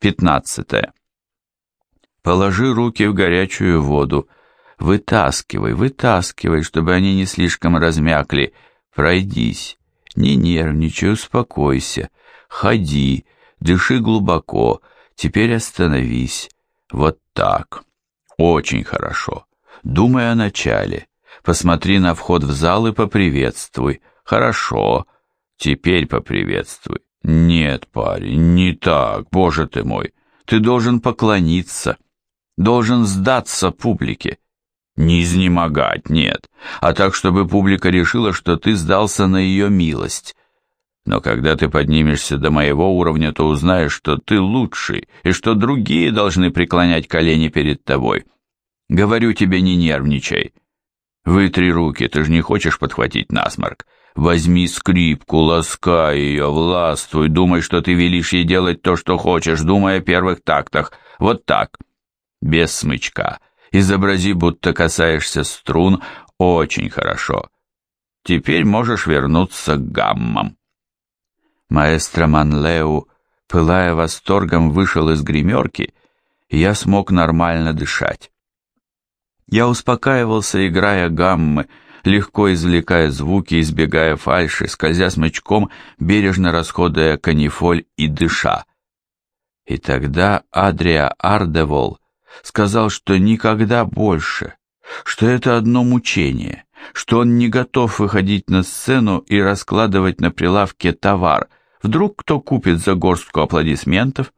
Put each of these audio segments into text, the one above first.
15. Положи руки в горячую воду. Вытаскивай, вытаскивай, чтобы они не слишком размякли. Пройдись. Не нервничай, успокойся. Ходи, дыши глубоко. Теперь остановись. Вот так. Очень хорошо. Думай о начале. Посмотри на вход в зал и поприветствуй. Хорошо. Теперь поприветствуй. Нет, парень, не так, боже ты мой. Ты должен поклониться. Должен сдаться публике. Не изнемогать, нет, а так, чтобы публика решила, что ты сдался на ее милость. Но когда ты поднимешься до моего уровня, то узнаешь, что ты лучший, и что другие должны преклонять колени перед тобой. Говорю тебе, не нервничай. Вытри руки, ты же не хочешь подхватить насморк. Возьми скрипку, ласкай ее, властвуй, думай, что ты велишь ей делать то, что хочешь, думай о первых тактах. Вот так, без смычка. Изобрази, будто касаешься струн, очень хорошо. Теперь можешь вернуться к гаммам. Маэстро Манлеу, пылая восторгом, вышел из гримерки, и я смог нормально дышать. Я успокаивался, играя гаммы, легко извлекая звуки, избегая фальши, скользя смычком, бережно расходуя канифоль и дыша. И тогда Адриа Ардевол сказал, что никогда больше, что это одно мучение, что он не готов выходить на сцену и раскладывать на прилавке товар, вдруг кто купит за горстку аплодисментов.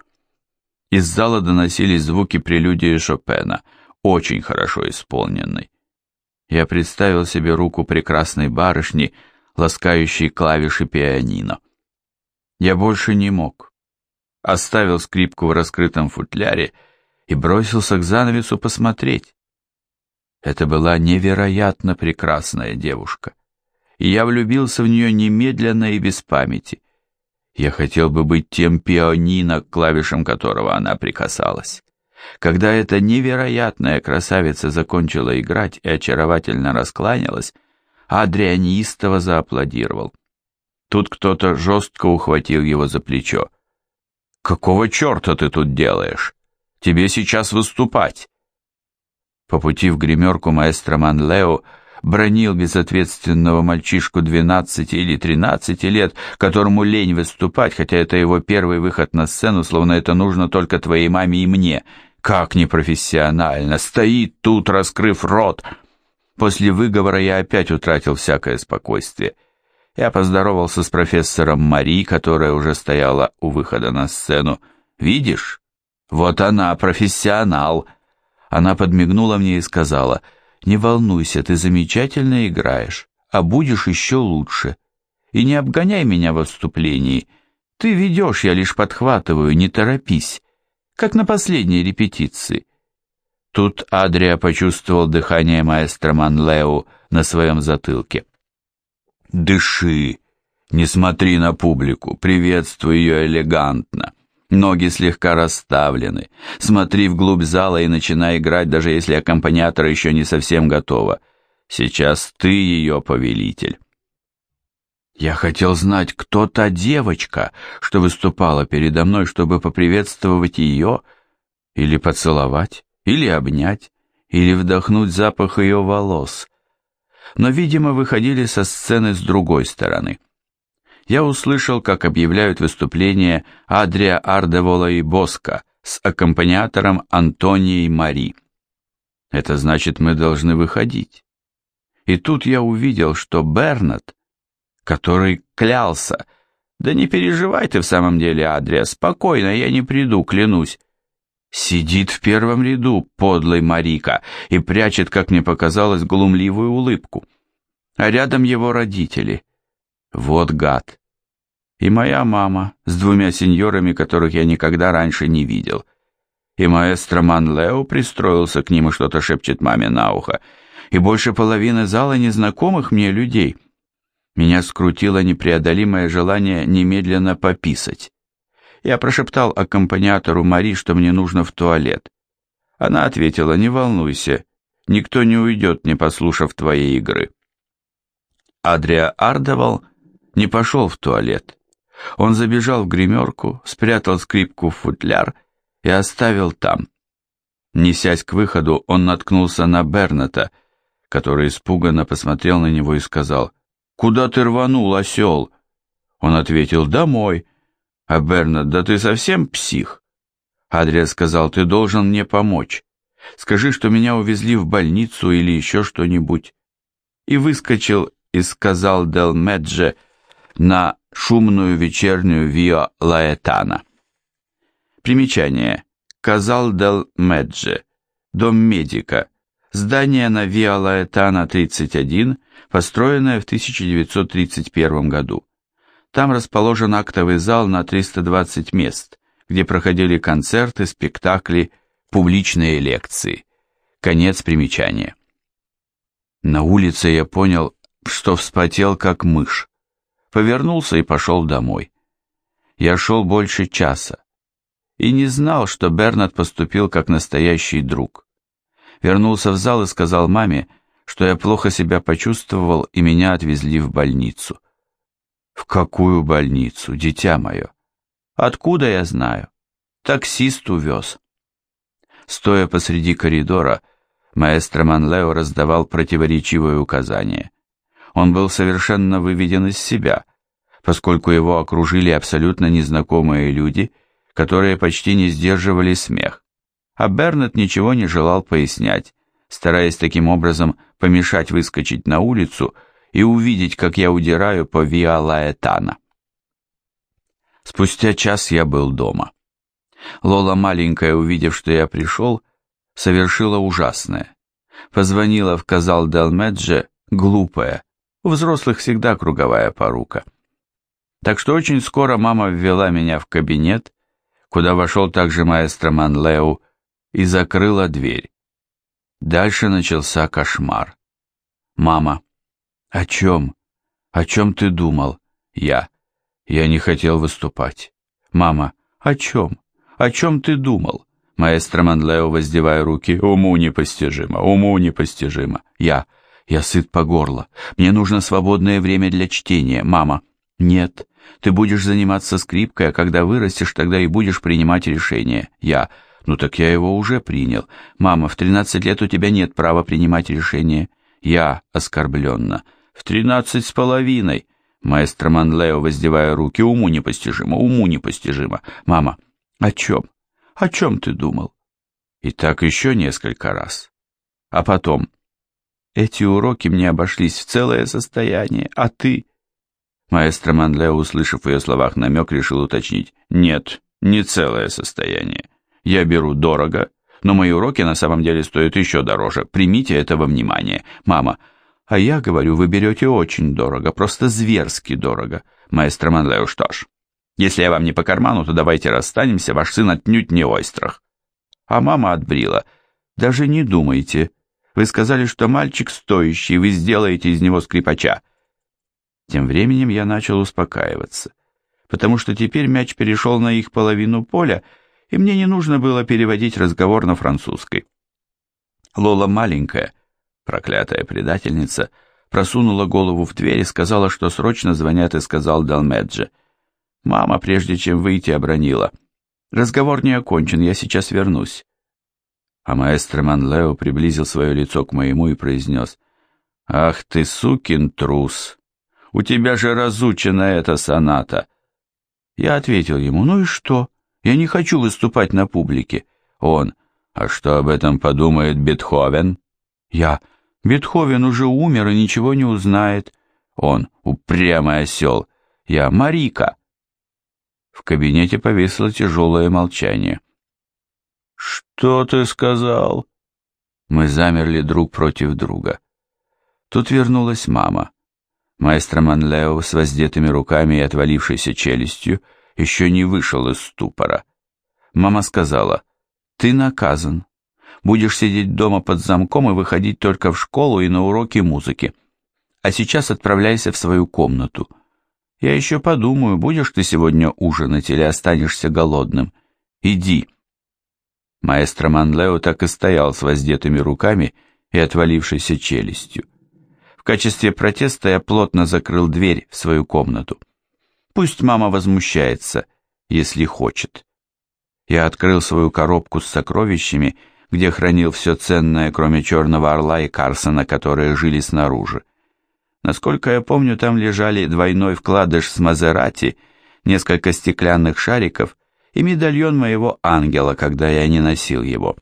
Из зала доносились звуки прелюдии Шопена, очень хорошо исполненной. Я представил себе руку прекрасной барышни, ласкающей клавиши пианино. Я больше не мог. Оставил скрипку в раскрытом футляре и бросился к занавесу посмотреть. Это была невероятно прекрасная девушка, и я влюбился в нее немедленно и без памяти. Я хотел бы быть тем пианино, к клавишам которого она прикасалась. Когда эта невероятная красавица закончила играть и очаровательно раскланялась, Адриан истово зааплодировал. Тут кто-то жестко ухватил его за плечо. «Какого черта ты тут делаешь?» Тебе сейчас выступать!» По пути в гримерку маэстро Манлео бронил безответственного мальчишку 12 или 13 лет, которому лень выступать, хотя это его первый выход на сцену, словно это нужно только твоей маме и мне. Как непрофессионально! Стоит тут, раскрыв рот! После выговора я опять утратил всякое спокойствие. Я поздоровался с профессором Мари, которая уже стояла у выхода на сцену. «Видишь? «Вот она, профессионал!» Она подмигнула мне и сказала, «Не волнуйся, ты замечательно играешь, а будешь еще лучше. И не обгоняй меня в вступлении. Ты ведешь, я лишь подхватываю, не торопись, как на последней репетиции». Тут Адрия почувствовал дыхание маэстро Манлеу на своем затылке. «Дыши, не смотри на публику, приветствуй ее элегантно». Ноги слегка расставлены. Смотри вглубь зала и начинай играть, даже если аккомпаниатор еще не совсем готова. Сейчас ты ее повелитель. Я хотел знать, кто та девочка, что выступала передо мной, чтобы поприветствовать ее, или поцеловать, или обнять, или вдохнуть запах ее волос. Но, видимо, выходили со сцены с другой стороны я услышал, как объявляют выступление Адрия Ардевола и Боска с аккомпаниатором Антонией Мари. Это значит, мы должны выходить. И тут я увидел, что Бернат, который клялся, да не переживай ты в самом деле, Адрия, спокойно, я не приду, клянусь, сидит в первом ряду, подлый Марика, и прячет, как мне показалось, глумливую улыбку. А рядом его родители. Вот гад и моя мама с двумя сеньорами, которых я никогда раньше не видел. И маэстро Манлео пристроился к ним и что-то шепчет маме на ухо, и больше половины зала незнакомых мне людей. Меня скрутило непреодолимое желание немедленно пописать. Я прошептал аккомпаниатору Мари, что мне нужно в туалет. Она ответила, не волнуйся, никто не уйдет, не послушав твоей игры. Адриа Ардовал не пошел в туалет он забежал в гримерку, спрятал скрипку в футляр и оставил там. Несясь к выходу, он наткнулся на Берната, который испуганно посмотрел на него и сказал, «Куда ты рванул, осел?» Он ответил, «Домой». А Бернат, «Да ты совсем псих?» Адриан сказал, «Ты должен мне помочь. Скажи, что меня увезли в больницу или еще что-нибудь». И выскочил и сказал Дел Медже на шумную вечернюю Виа Лаэтана. Примечание. Казал Дел Медже. Дом медика. Здание на Виа Лаэтана 31, построенное в 1931 году. Там расположен актовый зал на 320 мест, где проходили концерты, спектакли, публичные лекции. Конец примечания. На улице я понял, что вспотел как мышь. Повернулся и пошел домой. Я шел больше часа и не знал, что Бернард поступил как настоящий друг. Вернулся в зал и сказал маме, что я плохо себя почувствовал и меня отвезли в больницу. В какую больницу, дитя мое? Откуда я знаю? Таксист увез. Стоя посреди коридора, маэстро Манлео раздавал противоречивые указания. Он был совершенно выведен из себя, поскольку его окружили абсолютно незнакомые люди — которые почти не сдерживали смех. А Бернет ничего не желал пояснять, стараясь таким образом помешать выскочить на улицу и увидеть, как я удираю по Виа Лаэтана. Спустя час я был дома. Лола маленькая, увидев, что я пришел, совершила ужасное. Позвонила в Казал Делмедже, глупая, у взрослых всегда круговая порука. Так что очень скоро мама ввела меня в кабинет, куда вошел также маэстро Манлеу, и закрыла дверь. Дальше начался кошмар. «Мама, о чем? О чем ты думал?» «Я. Я не хотел выступать». «Мама, о чем? О чем ты думал?» Маэстро Манлео, воздевая руки, «Уму непостижимо, уму непостижимо». «Я. Я сыт по горло. Мне нужно свободное время для чтения. Мама, нет. Ты будешь заниматься скрипкой, а когда вырастешь, тогда и будешь принимать решения. Я. Ну так я его уже принял. Мама, в тринадцать лет у тебя нет права принимать решения. Я оскорбленно. В тринадцать с половиной. Маэстро Манлео, воздевая руки, уму непостижимо, уму непостижимо. Мама, о чем? О чем ты думал? И так еще несколько раз. А потом, эти уроки мне обошлись в целое состояние, а ты... Маэстро Манлео, услышав в ее словах намек, решил уточнить. «Нет, не целое состояние. Я беру дорого, но мои уроки на самом деле стоят еще дороже. Примите это во внимание. Мама, а я говорю, вы берете очень дорого, просто зверски дорого. Маэстро Манлео, что ж, если я вам не по карману, то давайте расстанемся, ваш сын отнюдь не ойстрах». А мама отбрила. «Даже не думайте. Вы сказали, что мальчик стоящий, вы сделаете из него скрипача. Тем временем я начал успокаиваться, потому что теперь мяч перешел на их половину поля, и мне не нужно было переводить разговор на французской. Лола маленькая, проклятая предательница, просунула голову в дверь и сказала, что срочно звонят и сказал Далмеджи. Мама, прежде чем выйти, обронила. «Разговор не окончен, я сейчас вернусь». А маэстро Манлео приблизил свое лицо к моему и произнес. «Ах ты, сукин трус! У тебя же разучена эта соната. Я ответил ему, ну и что? Я не хочу выступать на публике. Он, а что об этом подумает Бетховен? Я, Бетховен уже умер и ничего не узнает. Он, упрямый осел. Я, Марика. В кабинете повисло тяжелое молчание. «Что ты сказал?» Мы замерли друг против друга. Тут вернулась мама. Маэстро Манлео с воздетыми руками и отвалившейся челюстью еще не вышел из ступора. Мама сказала, «Ты наказан. Будешь сидеть дома под замком и выходить только в школу и на уроки музыки. А сейчас отправляйся в свою комнату. Я еще подумаю, будешь ты сегодня ужинать или останешься голодным. Иди». Маэстро Манлео так и стоял с воздетыми руками и отвалившейся челюстью. В качестве протеста я плотно закрыл дверь в свою комнату. Пусть мама возмущается, если хочет. Я открыл свою коробку с сокровищами, где хранил все ценное, кроме черного орла и Карсона, которые жили снаружи. Насколько я помню, там лежали двойной вкладыш с Мазерати, несколько стеклянных шариков и медальон моего ангела, когда я не носил его.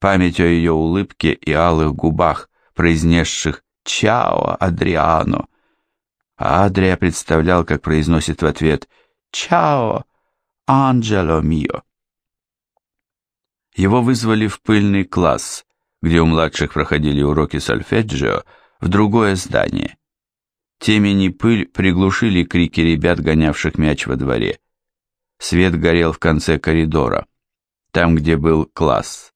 Память о ее улыбке и алых губах, произнесших «Чао, Адриано!» А Адрия представлял, как произносит в ответ «Чао, Анджело мио!» Его вызвали в пыльный класс, где у младших проходили уроки сольфеджио, в другое здание. Темень и пыль приглушили крики ребят, гонявших мяч во дворе. Свет горел в конце коридора, там, где был класс.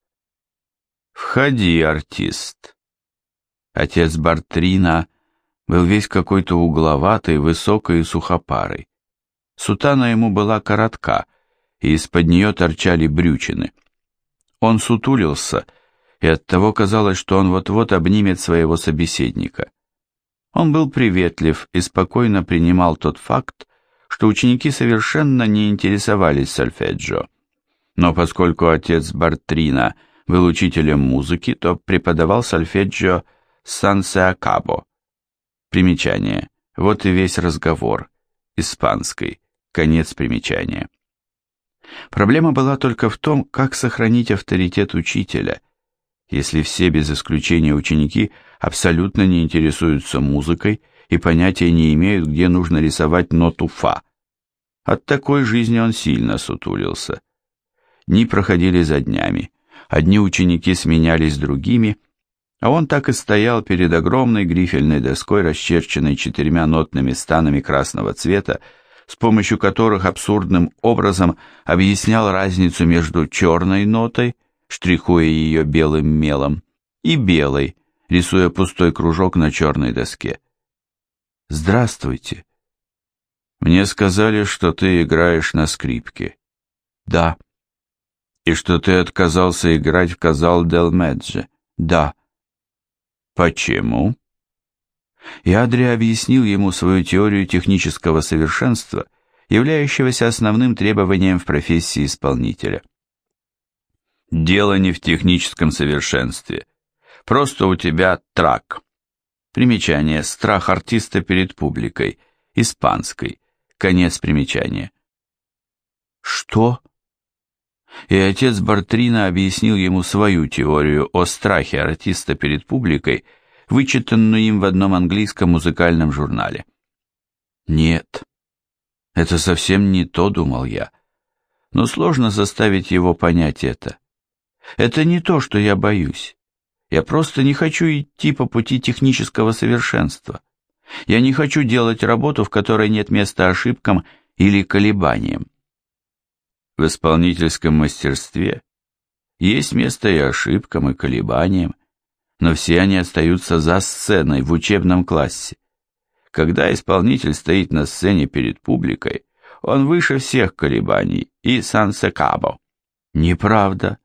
«Входи, артист!» Отец Бартрина был весь какой-то угловатый, высокий и сухопарый. Сутана ему была коротка, и из-под нее торчали брючины. Он сутулился, и оттого казалось, что он вот-вот обнимет своего собеседника. Он был приветлив и спокойно принимал тот факт, что ученики совершенно не интересовались сольфеджио. Но поскольку отец Бартрина был учителем музыки, то преподавал сольфеджио Сан-Сеакабо. Примечание. Вот и весь разговор. Испанской. Конец примечания. Проблема была только в том, как сохранить авторитет учителя, если все без исключения ученики абсолютно не интересуются музыкой и понятия не имеют, где нужно рисовать ноту фа. От такой жизни он сильно сутулился. Дни проходили за днями. Одни ученики сменялись другими, а он так и стоял перед огромной грифельной доской, расчерченной четырьмя нотными станами красного цвета, с помощью которых абсурдным образом объяснял разницу между черной нотой, штрихуя ее белым мелом, и белой, рисуя пустой кружок на черной доске. «Здравствуйте. Мне сказали, что ты играешь на скрипке». «Да». «И что ты отказался играть в Казал Дел Медже?» «Да». «Почему?» И Адри объяснил ему свою теорию технического совершенства, являющегося основным требованием в профессии исполнителя. Дело не в техническом совершенстве. Просто у тебя трак. Примечание. Страх артиста перед публикой. Испанской. Конец примечания. Что? И отец Бартрина объяснил ему свою теорию о страхе артиста перед публикой, вычитанную им в одном английском музыкальном журнале. Нет, это совсем не то, думал я. Но сложно заставить его понять это. Это не то, что я боюсь. Я просто не хочу идти по пути технического совершенства. Я не хочу делать работу, в которой нет места ошибкам или колебаниям. В исполнительском мастерстве есть место и ошибкам, и колебаниям, но все они остаются за сценой в учебном классе. Когда исполнитель стоит на сцене перед публикой, он выше всех колебаний и сансекабо. Неправда.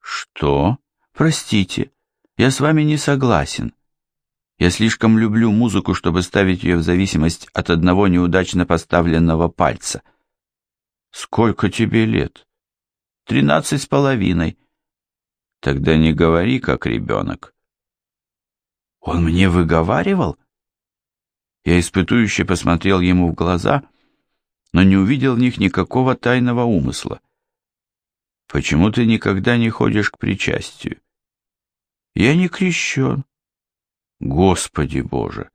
Что? Простите, я с вами не согласен. Я слишком люблю музыку, чтобы ставить ее в зависимость от одного неудачно поставленного пальца. Сколько тебе лет? Тринадцать с половиной. Тогда не говори, как ребенок. Он мне выговаривал? Я испытующе посмотрел ему в глаза, но не увидел в них никакого тайного умысла. Почему ты никогда не ходишь к причастию? Я не крещен. Господи Боже,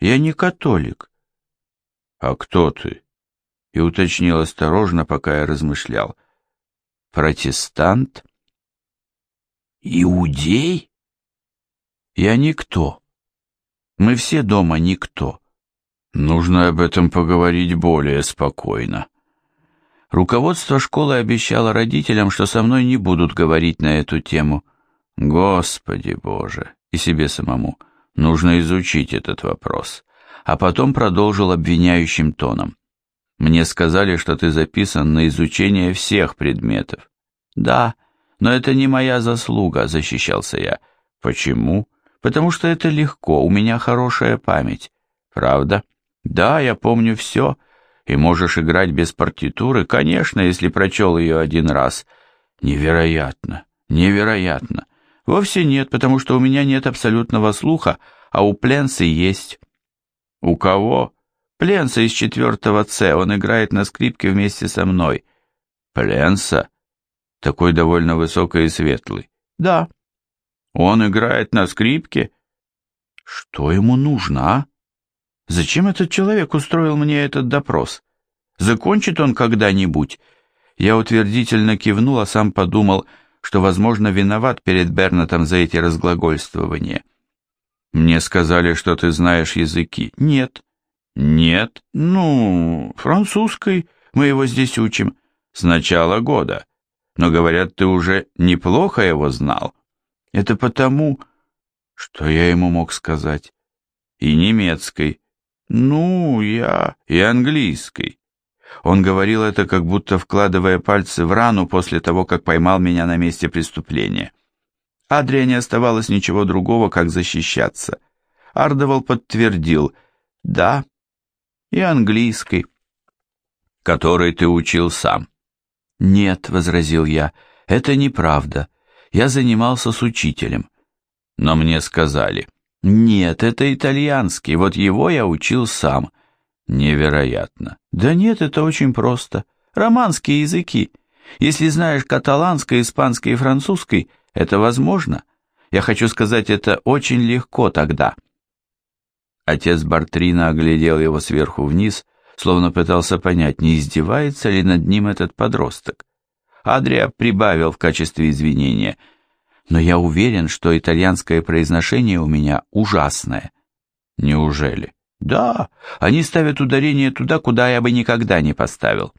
я не католик. А кто ты? И уточнил осторожно, пока я размышлял. Протестант? Иудей? Я никто. Мы все дома никто. Нужно об этом поговорить более спокойно. Руководство школы обещало родителям, что со мной не будут говорить на эту тему. Господи Боже, и себе самому. Нужно изучить этот вопрос. А потом продолжил обвиняющим тоном. Мне сказали, что ты записан на изучение всех предметов. Да, но это не моя заслуга, защищался я. Почему? Потому что это легко, у меня хорошая память. Правда? Да, я помню все. И можешь играть без партитуры, конечно, если прочел ее один раз. Невероятно, невероятно. Вовсе нет, потому что у меня нет абсолютного слуха, а у Пленса есть. У кого? Пленса из четвертого С, он играет на скрипке вместе со мной. Пленса? Такой довольно высокий и светлый. Да. Он играет на скрипке? Что ему нужно, а? Зачем этот человек устроил мне этот допрос? Закончит он когда-нибудь? Я утвердительно кивнул, а сам подумал, что, возможно, виноват перед Бернатом за эти разглагольствования. Мне сказали, что ты знаешь языки. Нет. Нет? Ну, французской. Мы его здесь учим. С начала года. Но, говорят, ты уже неплохо его знал. Это потому... Что я ему мог сказать? И немецкой. Ну, я... И английской. Он говорил это, как будто вкладывая пальцы в рану после того, как поймал меня на месте преступления. Адрия не оставалось ничего другого, как защищаться. Ардовал подтвердил «Да, и английской». «Который ты учил сам». «Нет», — возразил я, — «это неправда. Я занимался с учителем». Но мне сказали «Нет, это итальянский, вот его я учил сам». Невероятно. Да нет, это очень просто. Романские языки. Если знаешь каталанской, испанской и французской, это возможно. Я хочу сказать, это очень легко тогда. Отец Бартрина оглядел его сверху вниз, словно пытался понять, не издевается ли над ним этот подросток. Адрия прибавил в качестве извинения, но я уверен, что итальянское произношение у меня ужасное. Неужели? Да, они ставят ударение туда, куда я бы никогда не поставил.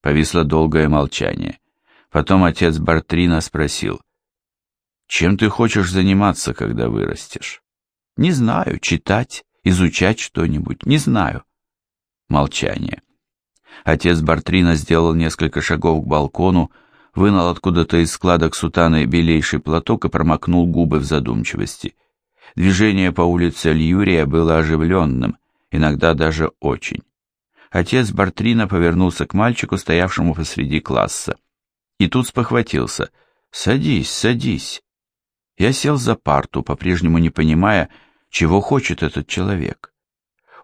Повисло долгое молчание. Потом отец Бартрина спросил, «Чем ты хочешь заниматься, когда вырастешь?» «Не знаю, читать, изучать что-нибудь, не знаю». Молчание. Отец Бартрина сделал несколько шагов к балкону, вынул откуда-то из складок сутаны белейший платок и промокнул губы в задумчивости. Движение по улице Льюрия было оживленным, иногда даже очень. Отец Бартрина повернулся к мальчику, стоявшему посреди класса. И тут спохватился. «Садись, садись». Я сел за парту, по-прежнему не понимая, чего хочет этот человек.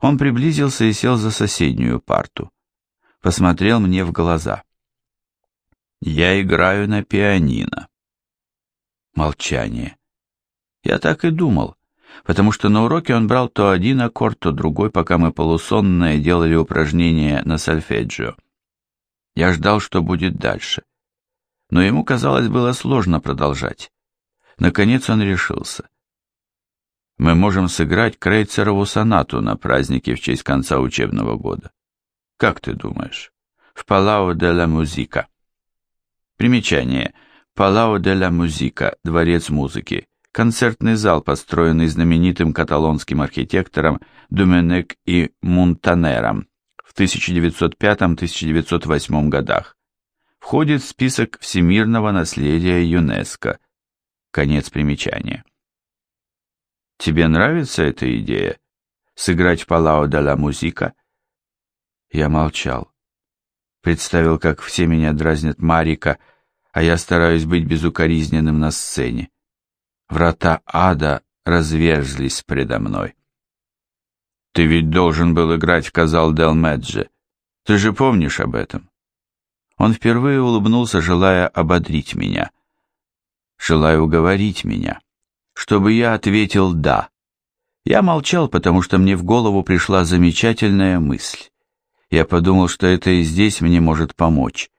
Он приблизился и сел за соседнюю парту. Посмотрел мне в глаза. «Я играю на пианино». Молчание. Я так и думал потому что на уроке он брал то один аккорд, то другой, пока мы полусонные делали упражнения на сольфеджио. Я ждал, что будет дальше. Но ему, казалось, было сложно продолжать. Наконец он решился. Мы можем сыграть Крейцерову сонату на празднике в честь конца учебного года. Как ты думаешь? В Палао де ла Музика. Примечание. Палао де ла Музика, дворец музыки концертный зал, построенный знаменитым каталонским архитектором Думенек и Мунтанером в 1905-1908 годах. Входит в список всемирного наследия ЮНЕСКО. Конец примечания. Тебе нравится эта идея? Сыграть Палао де ла Музика? Я молчал. Представил, как все меня дразнят Марика, а я стараюсь быть безукоризненным на сцене. Врата ада разверзлись предо мной. «Ты ведь должен был играть в Казал Дел Медже. Ты же помнишь об этом?» Он впервые улыбнулся, желая ободрить меня, желая уговорить меня, чтобы я ответил «да». Я молчал, потому что мне в голову пришла замечательная мысль. Я подумал, что это и здесь мне может помочь.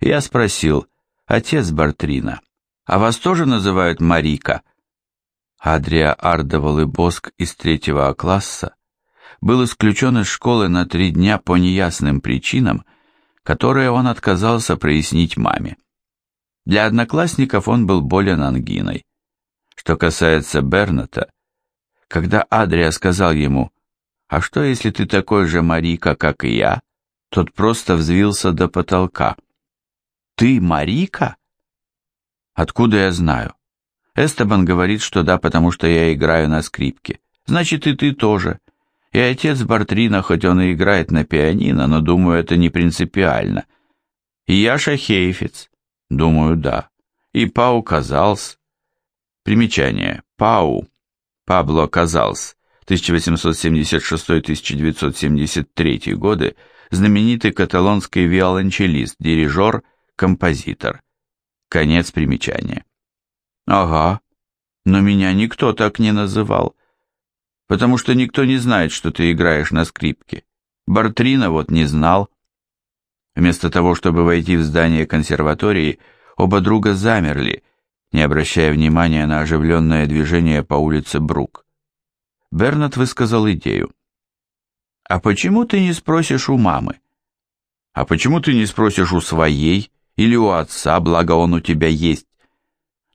Я спросил, «Отец Бартрина, а вас тоже называют Марика?» Адрия Ардовал и Боск из третьего класса был исключен из школы на три дня по неясным причинам, которые он отказался прояснить маме. Для одноклассников он был болен ангиной. Что касается Берната, когда Адрия сказал ему «А что, если ты такой же Марика, как и я?» Тот просто взвился до потолка. «Ты Марика?» «Откуда я знаю?» Эстебан говорит, что да, потому что я играю на скрипке. Значит, и ты тоже. И отец Бартрина, хоть он и играет на пианино, но, думаю, это не принципиально. И Яша Хейфиц, думаю, да. И Пау Казалс. Примечание. Пау. Пабло Казалс. 1876-1973 годы, знаменитый каталонский виолончелист, дирижер, композитор. Конец примечания. Ага, но меня никто так не называл, потому что никто не знает, что ты играешь на скрипке. Бартрина вот не знал. Вместо того, чтобы войти в здание консерватории, оба друга замерли, не обращая внимания на оживленное движение по улице Брук. Бернат высказал идею. «А почему ты не спросишь у мамы? А почему ты не спросишь у своей или у отца, благо он у тебя есть?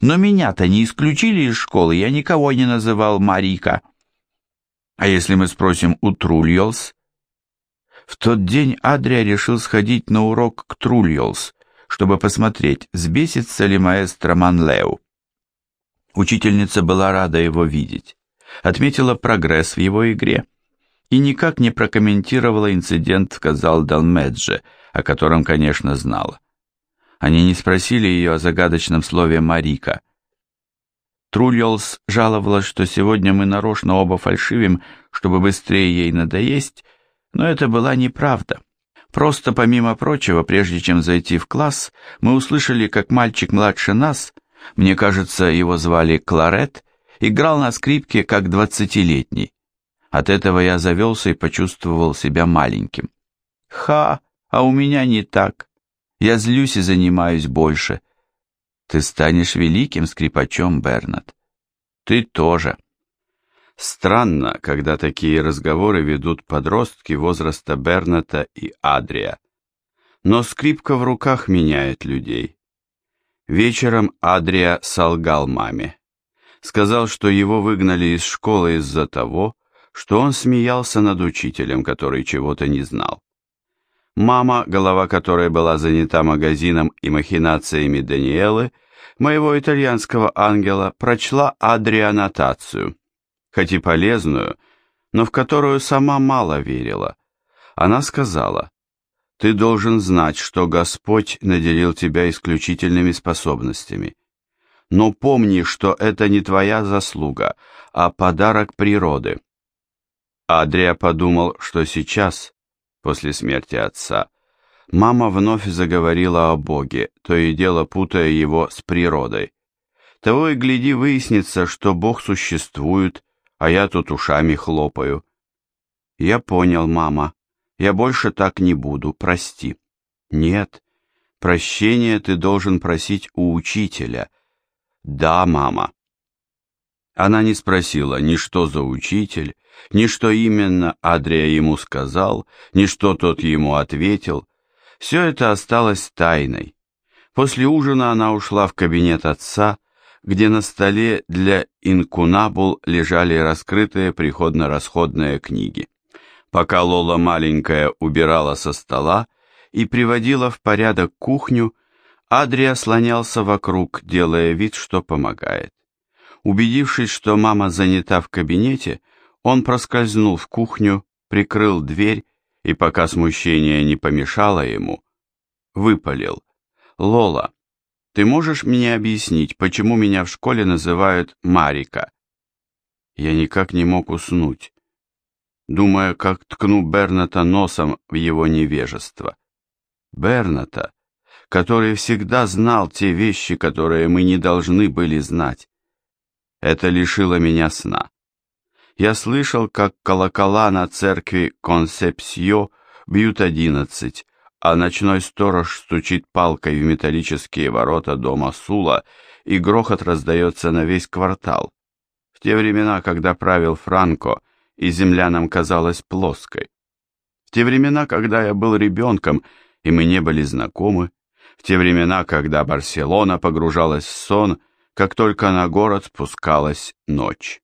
Но меня-то не исключили из школы, я никого не называл Марика. А если мы спросим у Трульолс?» В тот день Адрия решил сходить на урок к Трульолс, чтобы посмотреть, сбесится ли маэстро Манлеу. Учительница была рада его видеть отметила прогресс в его игре и никак не прокомментировала инцидент в Казал-Далмедже, о котором, конечно, знала. Они не спросили ее о загадочном слове «Марика». Трульолс жаловалась, что сегодня мы нарочно оба фальшивим, чтобы быстрее ей надоесть, но это была неправда. Просто, помимо прочего, прежде чем зайти в класс, мы услышали, как мальчик младше нас, мне кажется, его звали Кларет, играл на скрипке как двадцатилетний. От этого я завелся и почувствовал себя маленьким. Ха, а у меня не так. Я злюсь и занимаюсь больше. Ты станешь великим скрипачом, Бернат. Ты тоже. Странно, когда такие разговоры ведут подростки возраста Берната и Адрия. Но скрипка в руках меняет людей. Вечером Адрия солгал маме сказал, что его выгнали из школы из-за того, что он смеялся над учителем, который чего-то не знал. Мама, голова которой была занята магазином и махинациями Даниэлы, моего итальянского ангела, прочла адрианотацию, хоть и полезную, но в которую сама мало верила. Она сказала, «Ты должен знать, что Господь наделил тебя исключительными способностями, но помни, что это не твоя заслуга, а подарок природы. Адрия подумал, что сейчас, после смерти отца, мама вновь заговорила о Боге, то и дело путая его с природой. Того и гляди выяснится, что Бог существует, а я тут ушами хлопаю. Я понял, мама, я больше так не буду, прости. Нет, прощения ты должен просить у учителя — «Да, мама». Она не спросила ни что за учитель, ни что именно Адрия ему сказал, ни что тот ему ответил. Все это осталось тайной. После ужина она ушла в кабинет отца, где на столе для инкунабул лежали раскрытые приходно-расходные книги. Пока Лола маленькая убирала со стола и приводила в порядок кухню, Адрия слонялся вокруг, делая вид, что помогает. Убедившись, что мама занята в кабинете, он проскользнул в кухню, прикрыл дверь и, пока смущение не помешало ему, выпалил. «Лола, ты можешь мне объяснить, почему меня в школе называют Марика?» Я никак не мог уснуть, думая, как ткну Берната носом в его невежество. Берната, который всегда знал те вещи, которые мы не должны были знать. Это лишило меня сна. Я слышал, как колокола на церкви Консепсио бьют одиннадцать, а ночной сторож стучит палкой в металлические ворота дома Сула, и грохот раздается на весь квартал. В те времена, когда правил Франко, и земля нам казалась плоской. В те времена, когда я был ребенком, и мы не были знакомы, в те времена, когда Барселона погружалась в сон, как только на город спускалась ночь.